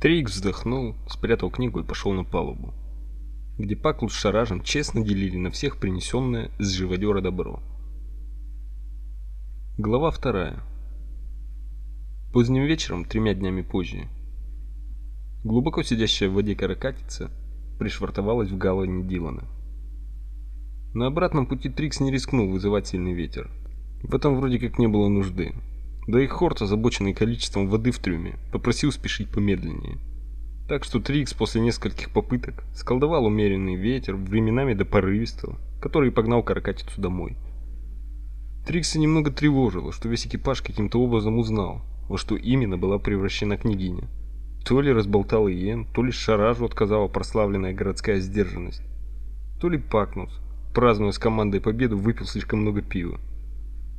Трикс вздохнул, спрятал книгу и пошел на палубу, где Паклус с Шаражем честно делили на всех принесенное с живодера добро. Глава вторая. Поздним вечером, тремя днями позже, глубоко сидящая в воде каракатица пришвартовалась в гавани Дилана. На обратном пути Трикс не рискнул вызывать сильный ветер. В этом вроде как не было нужды. Да и Хорт, озабоченный количеством воды в трюме, попросил спешить помедленнее. Так что Трикс после нескольких попыток сколдовал умеренный ветер, временами до порывистого, который погнал каракатицу домой. Трикса немного тревожило, что весь экипаж каким-то образом узнал, во что именно была превращена княгиня. То ли разболтал Иен, то ли Шаражу отказала прославленная городская сдержанность, то ли Пакнус, празднуя с командой победу, выпил слишком много пива.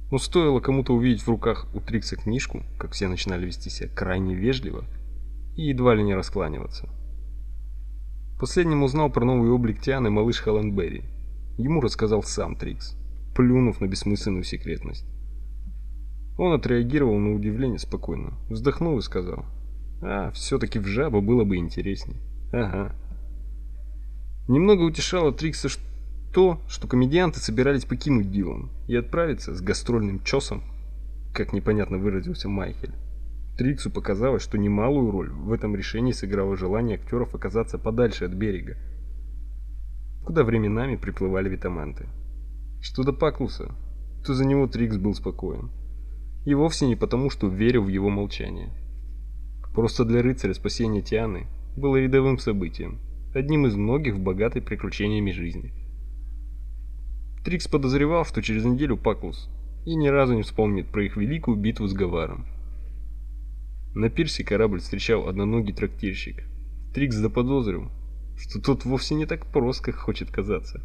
Но стоило кому-то увидеть в руках у Трикса книжку, как все начинали вести себя крайне вежливо и едва ли не раскланиваться. Последним узнал про новый облик Тианы малыш Холландберри. Ему рассказал сам Трикс, плюнув на бессмысленную секретность. Он отреагировал на удивление спокойно, вздохнул и сказал: "А, все таки в жабу было бы интересней". Ага. Немного утешало Трикса, то, что комедианты собирались покинуть Дилан и отправиться с гастрольным чосом, как непонятно выразился Майхель. Триксу показалось, что немалую роль в этом решении сыграло желание актеров оказаться подальше от берега, куда временами приплывали витаманты. Что до Паклуса, то за него Трикс был спокоен. И вовсе не потому, что верил в его молчание. Просто для рыцаря спасение Тианы было рядовым событием, одним из многих в богатой приключениями жизни. Трикс подозревал, что через неделю Паклус и ни разу не вспомнит про их великую битву с Гаваром. На пирсе корабль встречал одноногий трактирщик. Трикс заподозрил, что тот вовсе не так прост, как хочет казаться.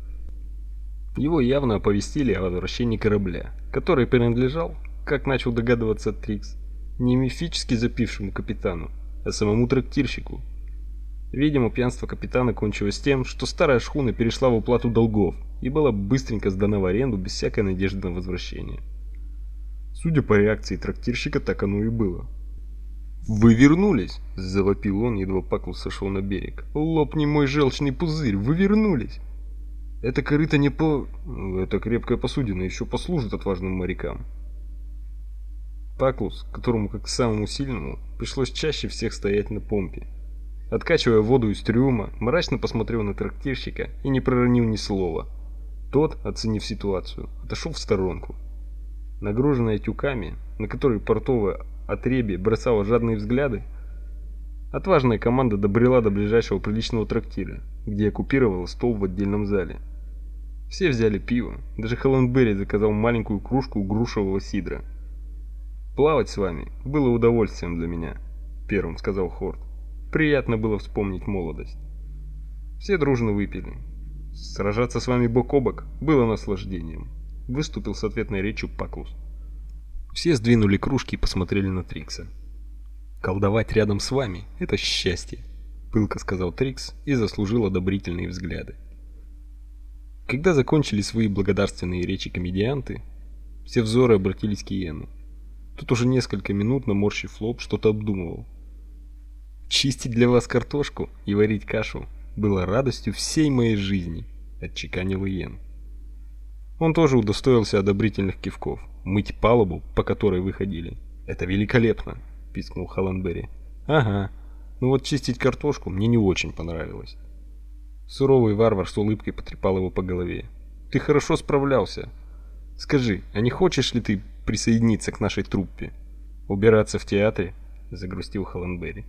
Его явно оповестили о возвращении корабля, который принадлежал, как начал догадываться Трикс, не мифически запившему капитану, а самому трактирщику, Видимо, пьянство капитана кончилось тем, что старая шхуна перешла в уплату долгов и была быстренько сдана в аренду без всякой надежды на возвращение. Судя по реакции трактирщика, так оно и было. «Вы вернулись!» – завопил он, едва Паклус сошел на берег. «Лопни мой желчный пузырь! Вы вернулись!» «Это корыто не по... Это крепкая посудина еще послужит отважным морякам!» Паклус, которому, как самому сильному, пришлось чаще всех стоять на помпе, Откачивая воду из трюма, мрачно посмотрел на трактирщика и не проронил ни слова. Тот, оценив ситуацию, отошел в сторонку. Нагруженная тюками, на которые портовое отребье бросало жадные взгляды, отважная команда добрела до ближайшего приличного трактира, где оккупировала стол в отдельном зале. Все взяли пиво, даже Холландберри заказал маленькую кружку грушевого сидра. «Плавать с вами было удовольствием для меня», — первым сказал Хорт. Приятно было вспомнить молодость. Все дружно выпили. Сражаться с вами бок о бок было наслаждением. Выступил с ответной речью Паклус. Все сдвинули кружки и посмотрели на Трикса. Колдовать рядом с вами это счастье, пылко сказал Трикс и заслужил одобрительные взгляды. Когда закончили свои благодарственные речи комедианты, все взоры обратились к Иену. Тут уже несколько минут наморщив лоб, что-то обдумывал. Чистить для вас картошку и варить кашу было радостью всей моей жизни, отчеканил Иен. Он тоже удостоился одобрительных кивков. Мыть палубу, по которой выходили, это великолепно, пискнул Халанбери. Ага. Ну вот чистить картошку мне не очень понравилось. Суровый варвар с улыбкой потрепал его по голове. Ты хорошо справлялся. Скажи, а не хочешь ли ты присоединиться к нашей труппе? Убираться в театре? загрустил Халанбери.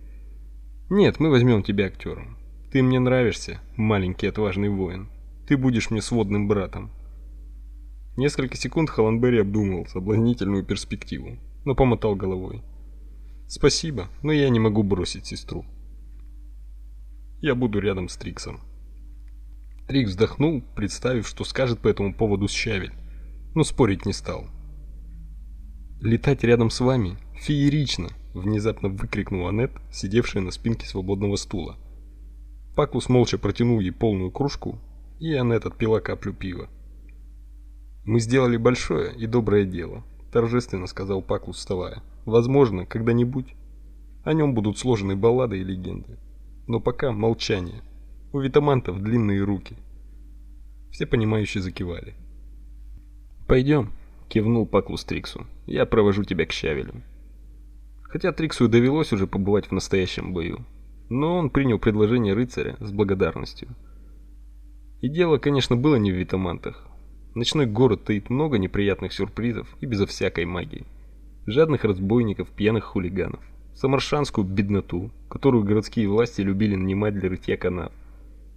Нет, мы возьмем тебя актером. Ты мне нравишься, маленький отважный воин. Ты будешь мне сводным братом. Несколько секунд Холландберри обдумывал соблазнительную перспективу, но помотал головой. Спасибо, но я не могу бросить сестру. Я буду рядом с Триксом. Трикс вздохнул, представив, что скажет по этому поводу Щавель, но спорить не стал. Летать рядом с вами феерично, внезапно выкрикнула Анет, сидевшая на спинке свободного стула. Паклус молча протянул ей полную кружку, и Анет отпила каплю пива. Мы сделали большое и доброе дело, торжественно сказал Паклус, вставая. Возможно, когда-нибудь О нем будут сложены баллады и легенды. Но пока молчание. У витамантов длинные руки. Все понимающие закивали. «Пойдем», — кивнул Паклус Триксу. «Я провожу тебя к Щавелю». Хотя Триксу довелось уже побывать в настоящем бою. Но он принял предложение рыцаря с благодарностью. И дело, конечно, было не в витамантах. Ночной город таит много неприятных сюрпризов и безо всякой магии. Жадных разбойников, пьяных хулиганов самаршанскую бедноту, которую городские власти любили нанимать для рытья канав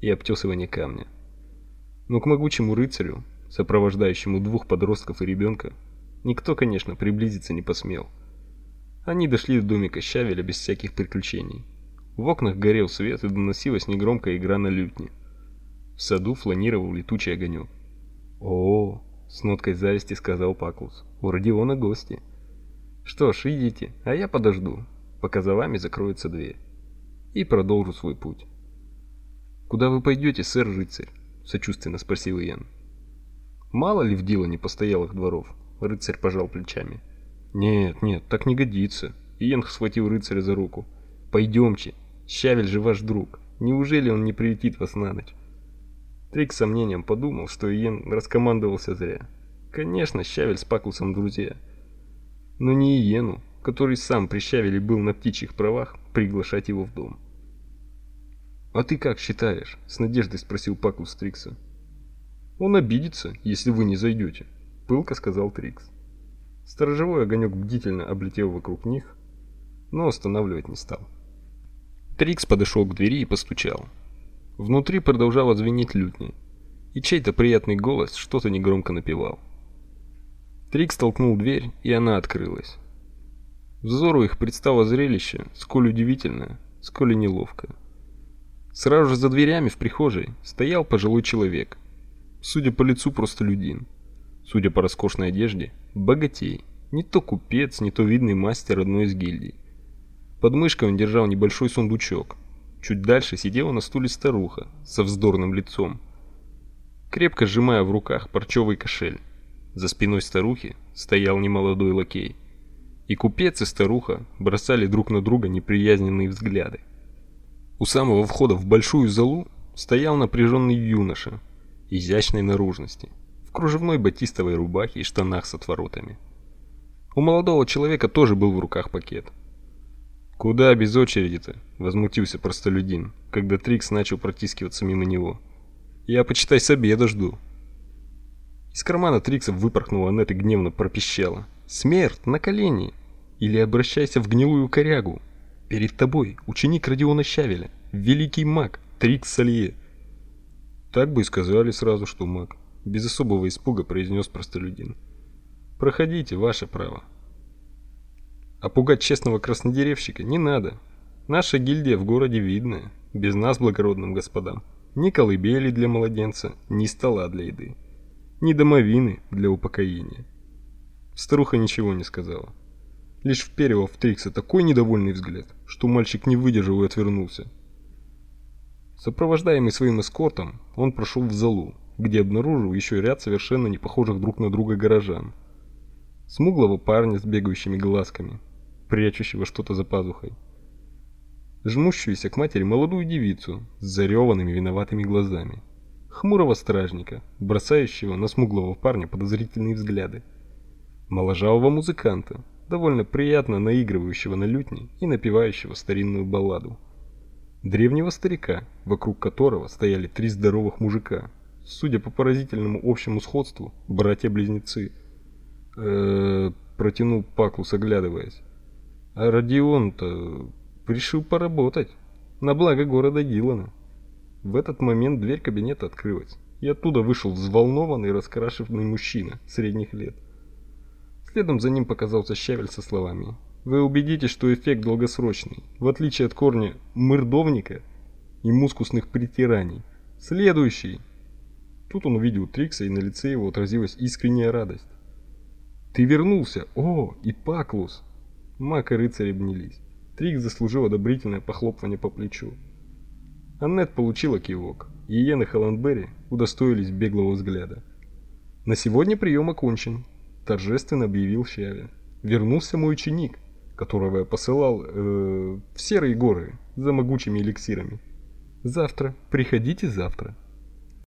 и обтесывания камня. Но к могучему рыцарю, сопровождающему двух подростков и ребенка, никто, конечно, приблизиться не посмел. Они дошли до домика Щавеля без всяких приключений. В окнах горел свет и доносилась негромкая игра на лютне. В саду фланировал летучий огонек. «О, -о с ноткой зависти сказал Паклус. У Родиона гости. Что ж, идите, а я подожду пока за вами закроется дверь. И продолжу свой путь. Куда вы пойдете, сэр рыцарь? сочувственно спросил Иен. Мало ли в дело не постоялых дворов, рыцарь пожал плечами. Нет, нет, так не годится. Иен схватил рыцаря за руку. Пойдемте, Щавель же ваш друг. Неужели он не прилетит вас на ночь? Трик с сомнением подумал, что Иен раскомандовался зря. Конечно, Щавель с Паклусом друзья. Но не Иену, который сам прищавили был на птичьих правах, приглашать его в дом. «А ты как считаешь?» — с надеждой спросил Паклус Трикса. «Он обидится, если вы не зайдете», — пылко сказал Трикс. Сторожевой огонек бдительно облетел вокруг них, но останавливать не стал. Трикс подошел к двери и постучал. Внутри продолжала звенеть лютня, и чей-то приятный голос что-то негромко напевал. Трикс толкнул дверь, и она открылась. Взору их предстало зрелище, сколь удивительное, сколь и неловкое. Сразу же за дверями в прихожей стоял пожилой человек. Судя по лицу, просто людин. Судя по роскошной одежде, богатей. Не то купец, не то видный мастер одной из гильдий. Под мышкой он держал небольшой сундучок. Чуть дальше сидела на стуле старуха со вздорным лицом, крепко сжимая в руках парчевый кошель. За спиной старухи стоял немолодой лакей и купец и старуха бросали друг на друга неприязненные взгляды. У самого входа в большую залу стоял напряженный юноша изящной наружности, кружевной батистовой рубахе и штанах с отворотами. У молодого человека тоже был в руках пакет. «Куда без очереди-то?» — возмутился простолюдин, когда Трикс начал протискиваться мимо него. «Я, почитай, с обеда жду». Из кармана Трикса выпорхнула Аннет и гневно пропищала. Смерть на колени. Или обращайся в гнилую корягу. Перед тобой ученик Родиона Щавеля, великий маг Трикс Салье. Так бы и сказали сразу, что маг. Без особого испуга произнес простолюдин. Проходите, ваше право. А пугать честного краснодеревщика не надо. Наша гильдия в городе видная, без нас, благородным господам. Ни колыбели для младенца, ни стола для еды, ни домовины для упокоения. Старуха ничего не сказала. Лишь вперила в Трикса такой недовольный взгляд, что мальчик не выдержал и отвернулся. Сопровождаемый своим эскортом, он прошел в залу, где обнаружил еще ряд совершенно не похожих друг на друга горожан. Смуглого парня с бегающими глазками, прячущего что-то за пазухой. Жмущуюся к матери молодую девицу с зареванными виноватыми глазами. Хмурого стражника, бросающего на смуглого парня подозрительные взгляды моложавого музыканта, довольно приятно наигрывающего на лютне и напевающего старинную балладу. Древнего старика, вокруг которого стояли три здоровых мужика, судя по поразительному общему сходству, братья-близнецы. Э, -э протянул Паклус, оглядываясь. А Родион-то решил поработать на благо города Дилана. В этот момент дверь кабинета открылась, и оттуда вышел взволнованный, раскрашенный мужчина средних лет. Следом за ним показался Щавель со словами. Вы убедитесь, что эффект долгосрочный, в отличие от корня мырдовника и мускусных притираний. Следующий. Тут он увидел Трикса, и на лице его отразилась искренняя радость. Ты вернулся. О, и Паклус. Мак и рыцарь обнялись. Трикс заслужил одобрительное похлопывание по плечу. Аннет получила кивок, и Иен и Холландберри удостоились беглого взгляда. На сегодня прием окончен торжественно объявил Щавель. Вернулся мой ученик. которого я посылал э, в серые горы за могучими эликсирами. Завтра, приходите завтра.